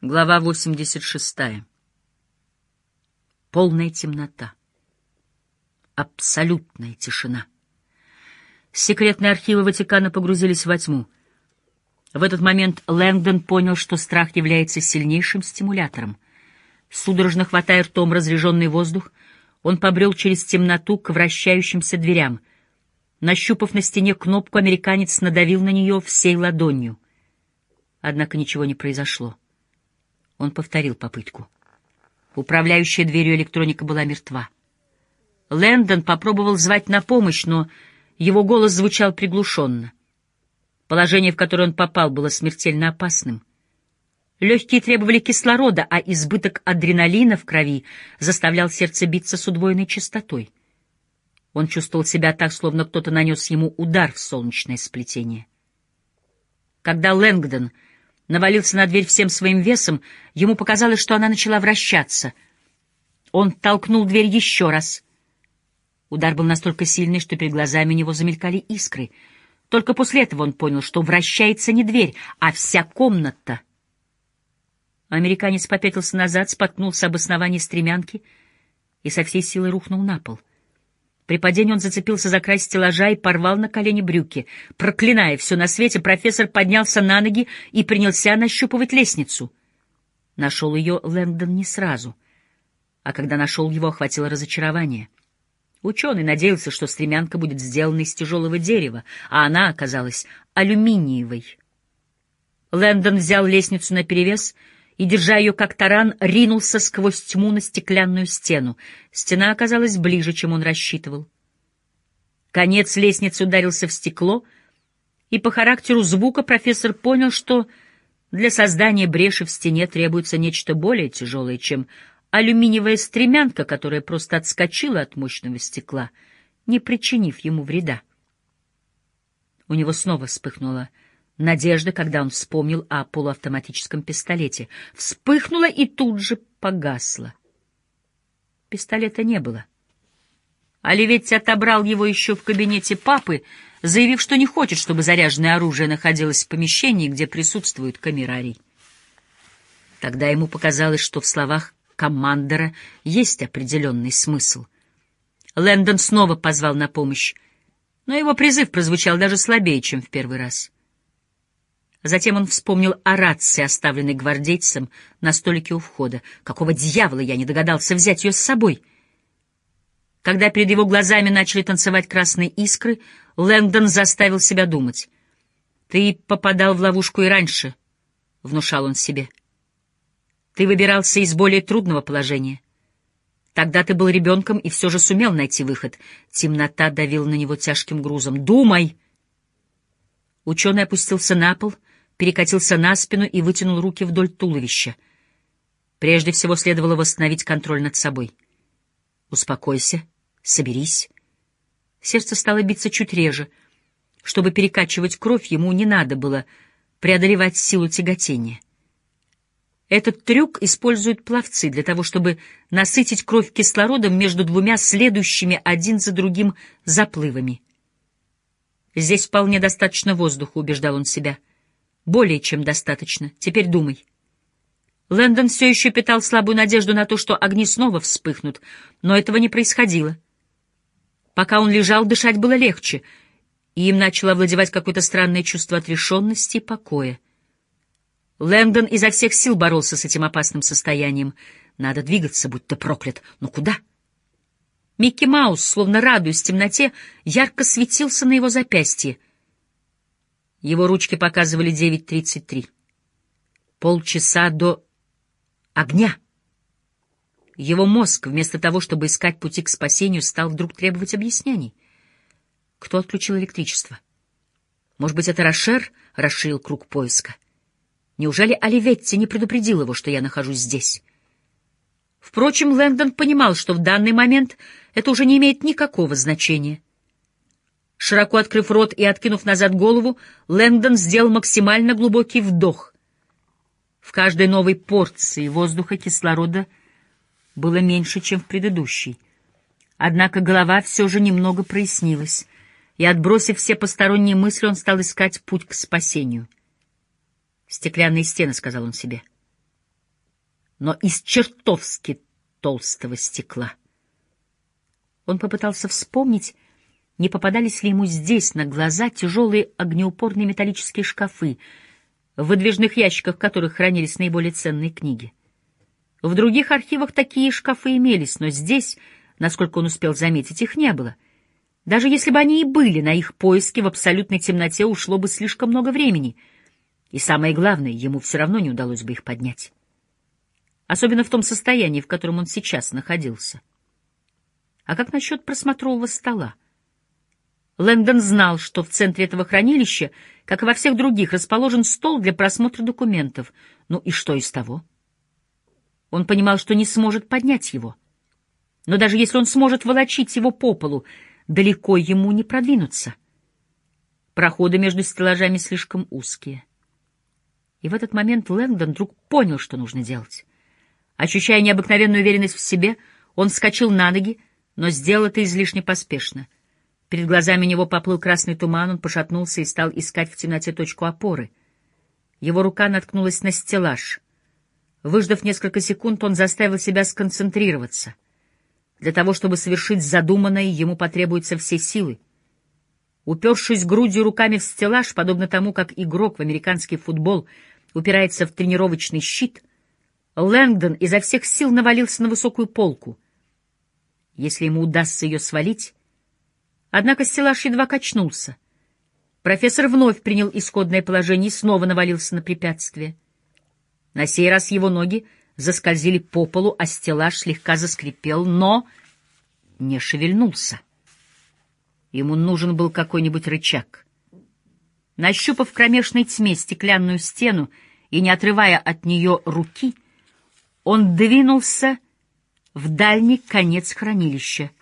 Глава 86. Полная темнота. Абсолютная тишина. Секретные архивы Ватикана погрузились во тьму. В этот момент Лэнгдон понял, что страх является сильнейшим стимулятором. Судорожно хватая ртом разреженный воздух, он побрел через темноту к вращающимся дверям. Нащупав на стене кнопку, американец надавил на нее всей ладонью. Однако ничего не произошло. Он повторил попытку. Управляющая дверью электроника была мертва. Лэндон попробовал звать на помощь, но его голос звучал приглушенно. Положение, в которое он попал, было смертельно опасным. Легкие требовали кислорода, а избыток адреналина в крови заставлял сердце биться с удвоенной частотой. Он чувствовал себя так, словно кто-то нанес ему удар в солнечное сплетение. Когда Лэнгдон навалился на дверь всем своим весом, ему показалось, что она начала вращаться. Он толкнул дверь еще раз. Удар был настолько сильный, что перед глазами у него замелькали искры. Только после этого он понял, что вращается не дверь, а вся комната. Американец попятился назад, споткнулся об основании стремянки и со всей силы рухнул на пол. При падении он зацепился за край стеллажа и порвал на колени брюки. Проклиная все на свете, профессор поднялся на ноги и принялся нащупывать лестницу. Нашел ее Лэндон не сразу, а когда нашел его, охватило разочарование. Ученый надеялся, что стремянка будет сделана из тяжелого дерева, а она оказалась алюминиевой. Лэндон взял лестницу наперевес — и, держа ее как таран, ринулся сквозь тьму на стеклянную стену. Стена оказалась ближе, чем он рассчитывал. Конец лестницы ударился в стекло, и по характеру звука профессор понял, что для создания бреши в стене требуется нечто более тяжелое, чем алюминиевая стремянка, которая просто отскочила от мощного стекла, не причинив ему вреда. У него снова вспыхнуло Надежда, когда он вспомнил о полуавтоматическом пистолете, вспыхнула и тут же погасла. Пистолета не было. Оливетти отобрал его еще в кабинете папы, заявив, что не хочет, чтобы заряженное оружие находилось в помещении, где присутствует камерарий. Тогда ему показалось, что в словах командора есть определенный смысл. Лэндон снова позвал на помощь, но его призыв прозвучал даже слабее, чем в первый раз. Затем он вспомнил о рации, оставленной гвардейцем на столике у входа. Какого дьявола я не догадался взять ее с собой? Когда перед его глазами начали танцевать красные искры, Лэнгдон заставил себя думать. «Ты попадал в ловушку и раньше», — внушал он себе. «Ты выбирался из более трудного положения. Тогда ты был ребенком и все же сумел найти выход. Темнота давила на него тяжким грузом. Думай!» Ученый опустился на пол — перекатился на спину и вытянул руки вдоль туловища. Прежде всего следовало восстановить контроль над собой. Успокойся, соберись. Сердце стало биться чуть реже. Чтобы перекачивать кровь, ему не надо было преодолевать силу тяготения. Этот трюк используют пловцы для того, чтобы насытить кровь кислородом между двумя следующими один за другим заплывами. Здесь вполне достаточно воздуха, убеждал он себя. Более чем достаточно. Теперь думай. Лэндон все еще питал слабую надежду на то, что огни снова вспыхнут, но этого не происходило. Пока он лежал, дышать было легче, и им начало овладевать какое-то странное чувство отрешенности и покоя. Лэндон изо всех сил боролся с этим опасным состоянием. Надо двигаться, будь то проклят. Но куда? Микки Маус, словно радуясь темноте, ярко светился на его запястье — его ручки показывали 9.33. Полчаса до огня. Его мозг, вместо того, чтобы искать пути к спасению, стал вдруг требовать объяснений. Кто отключил электричество? Может быть, это Рошер расширил круг поиска? Неужели Оливетти не предупредил его, что я нахожусь здесь? Впрочем, Лэндон понимал, что в данный момент это уже не имеет никакого значения — Широко открыв рот и откинув назад голову, Лэндон сделал максимально глубокий вдох. В каждой новой порции воздуха кислорода было меньше, чем в предыдущей. Однако голова все же немного прояснилась, и, отбросив все посторонние мысли, он стал искать путь к спасению. «Стеклянные стены», — сказал он себе. но из чертовски толстого стекла. Он попытался вспомнить, не попадались ли ему здесь на глаза тяжелые огнеупорные металлические шкафы, в выдвижных ящиках которых хранились наиболее ценные книги. В других архивах такие шкафы имелись, но здесь, насколько он успел заметить, их не было. Даже если бы они и были, на их поиски в абсолютной темноте ушло бы слишком много времени. И самое главное, ему все равно не удалось бы их поднять. Особенно в том состоянии, в котором он сейчас находился. А как насчет просмотрового стола? Лэндон знал, что в центре этого хранилища, как и во всех других, расположен стол для просмотра документов. Ну и что из того? Он понимал, что не сможет поднять его. Но даже если он сможет волочить его по полу, далеко ему не продвинуться. Проходы между стеллажами слишком узкие. И в этот момент Лэндон вдруг понял, что нужно делать. Ощущая необыкновенную уверенность в себе, он вскочил на ноги, но сделал это излишне поспешно — Перед глазами него поплыл красный туман, он пошатнулся и стал искать в темноте точку опоры. Его рука наткнулась на стеллаж. Выждав несколько секунд, он заставил себя сконцентрироваться. Для того, чтобы совершить задуманное, ему потребуются все силы. Упершись грудью руками в стеллаж, подобно тому, как игрок в американский футбол упирается в тренировочный щит, Лэнгдон изо всех сил навалился на высокую полку. Если ему удастся ее свалить, Однако стеллаж едва качнулся. Профессор вновь принял исходное положение и снова навалился на препятствие. На сей раз его ноги заскользили по полу, а стеллаж слегка заскрипел, но не шевельнулся. Ему нужен был какой-нибудь рычаг. Нащупав в кромешной тьме стеклянную стену и не отрывая от нее руки, он двинулся в дальний конец хранилища —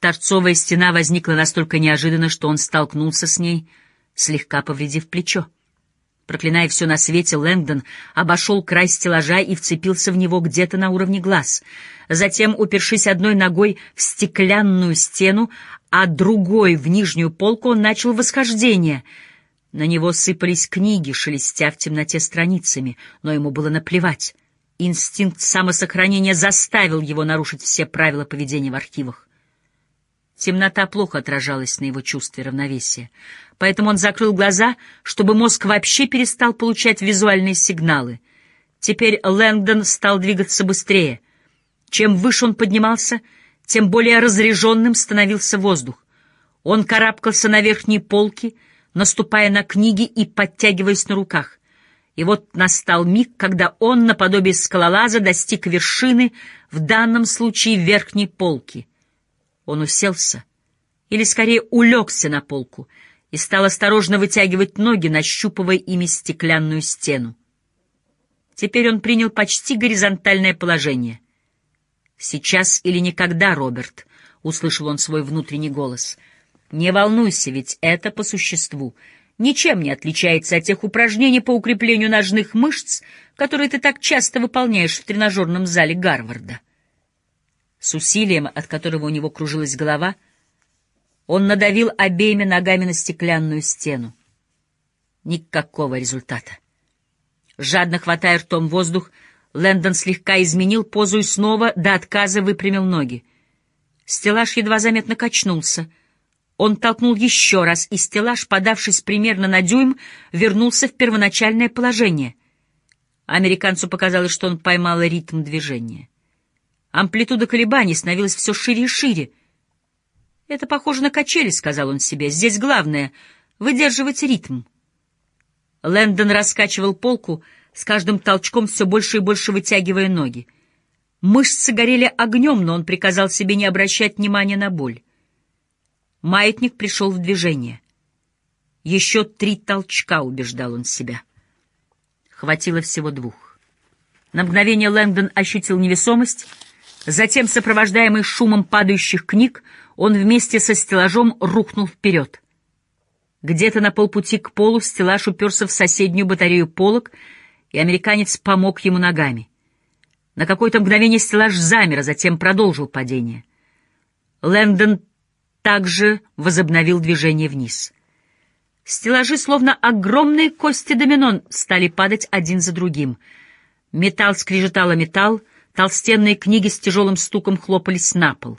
Торцовая стена возникла настолько неожиданно, что он столкнулся с ней, слегка повредив плечо. Проклиная все на свете, Лэнгдон обошел край стеллажа и вцепился в него где-то на уровне глаз. Затем, упершись одной ногой в стеклянную стену, а другой в нижнюю полку, он начал восхождение. На него сыпались книги, шелестя в темноте страницами, но ему было наплевать. Инстинкт самосохранения заставил его нарушить все правила поведения в архивах. Темнота плохо отражалась на его чувстве равновесия, поэтому он закрыл глаза, чтобы мозг вообще перестал получать визуальные сигналы. Теперь Лэнгдон стал двигаться быстрее. Чем выше он поднимался, тем более разреженным становился воздух. Он карабкался на верхние полки, наступая на книги и подтягиваясь на руках. И вот настал миг, когда он, наподобие скалолаза, достиг вершины, в данном случае верхней полки — он уселся, или скорее улегся на полку, и стал осторожно вытягивать ноги, нащупывая ими стеклянную стену. Теперь он принял почти горизонтальное положение. «Сейчас или никогда, Роберт», — услышал он свой внутренний голос. «Не волнуйся, ведь это по существу ничем не отличается от тех упражнений по укреплению ножных мышц, которые ты так часто выполняешь в тренажерном зале Гарварда». С усилием, от которого у него кружилась голова, он надавил обеими ногами на стеклянную стену. Никакого результата. Жадно хватая ртом воздух, Лэндон слегка изменил позу и снова до отказа выпрямил ноги. Стеллаж едва заметно качнулся. Он толкнул еще раз, и стеллаж, подавшись примерно на дюйм, вернулся в первоначальное положение. Американцу показалось, что он поймал ритм движения. Амплитуда колебаний становилась все шире и шире. «Это похоже на качели», — сказал он себе. «Здесь главное — выдерживать ритм». Лэндон раскачивал полку, с каждым толчком все больше и больше вытягивая ноги. Мышцы горели огнем, но он приказал себе не обращать внимания на боль. Маятник пришел в движение. Еще три толчка, убеждал он себя. Хватило всего двух. На мгновение Лэндон ощутил невесомость — Затем, сопровождаемый шумом падающих книг, он вместе со стеллажом рухнул вперед. Где-то на полпути к полу стеллаж уперся в соседнюю батарею полок, и американец помог ему ногами. На какое-то мгновение стеллаж замер, а затем продолжил падение. Лэндон также возобновил движение вниз. Стеллажи, словно огромные кости домино, стали падать один за другим — Металл скрежетало металл, толстенные книги с тяжелым стуком хлопались на пол.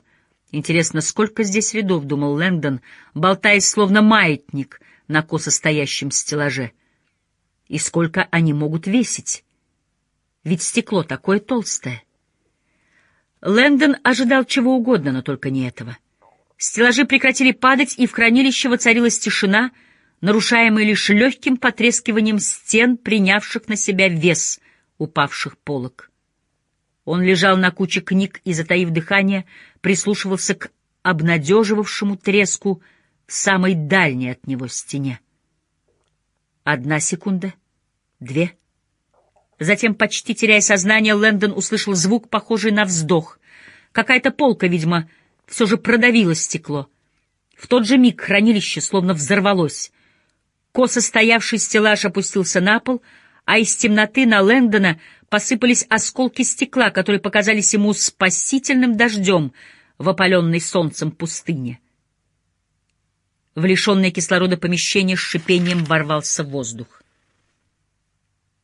Интересно, сколько здесь рядов, — думал Лэнгдон, болтаясь словно маятник на косо стоящем стеллаже. И сколько они могут весить? Ведь стекло такое толстое. Лэндон ожидал чего угодно, но только не этого. Стеллажи прекратили падать, и в хранилище воцарилась тишина, нарушаемая лишь легким потрескиванием стен, принявших на себя вес упавших полок. Он лежал на куче книг и, затаив дыхание, прислушивался к обнадеживавшему треску в самой дальней от него стене. Одна секунда, две. Затем, почти теряя сознание, Лэндон услышал звук, похожий на вздох. Какая-то полка, видимо, все же продавила стекло. В тот же миг хранилище словно взорвалось. Косо стоявший стеллаж опустился на пол, а из темноты на Лэндона посыпались осколки стекла, которые показались ему спасительным дождем в опаленной солнцем пустыне. В лишенное кислорода помещение с шипением ворвался воздух.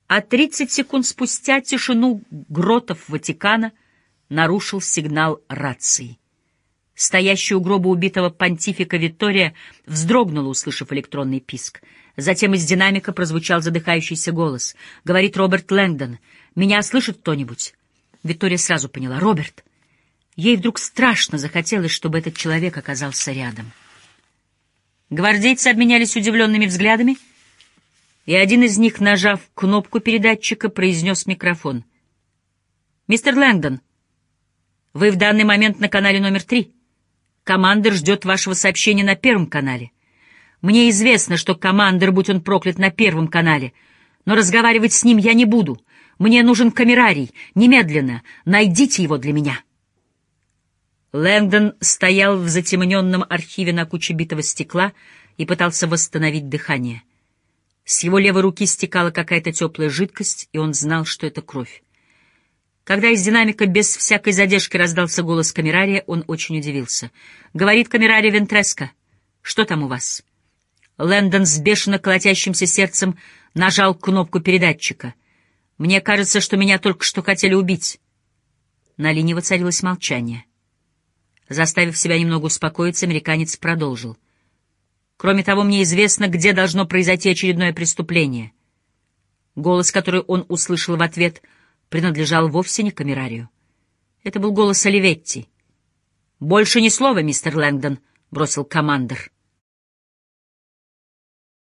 А тридцать секунд спустя тишину гротов Ватикана нарушил сигнал рации. Стоящая у гроба убитого понтифика Виктория вздрогнула, услышав электронный писк. Затем из динамика прозвучал задыхающийся голос. Говорит Роберт Лэнгдон. «Меня слышит кто-нибудь?» Виктория сразу поняла. «Роберт!» Ей вдруг страшно захотелось, чтобы этот человек оказался рядом. Гвардейцы обменялись удивленными взглядами, и один из них, нажав кнопку передатчика, произнес микрофон. «Мистер Лэнгдон, вы в данный момент на канале номер три. Командир ждет вашего сообщения на первом канале. Мне известно, что командир, будь он проклят, на первом канале, но разговаривать с ним я не буду. Мне нужен камерарий. Немедленно. Найдите его для меня». Лэнгдон стоял в затемненном архиве на куче битого стекла и пытался восстановить дыхание. С его левой руки стекала какая-то теплая жидкость, и он знал, что это кровь. Когда из динамика без всякой задержки раздался голос камерария, он очень удивился. «Говорит камерария Вентреско. Что там у вас?» Лэндон с бешено колотящимся сердцем нажал кнопку передатчика. «Мне кажется, что меня только что хотели убить». На линии воцарилось молчание. Заставив себя немного успокоиться, американец продолжил. «Кроме того, мне известно, где должно произойти очередное преступление». Голос, который он услышал в ответ, принадлежал вовсе не камерарию. Это был голос Оливетти. «Больше ни слова, мистер Лэнгдон», — бросил командир.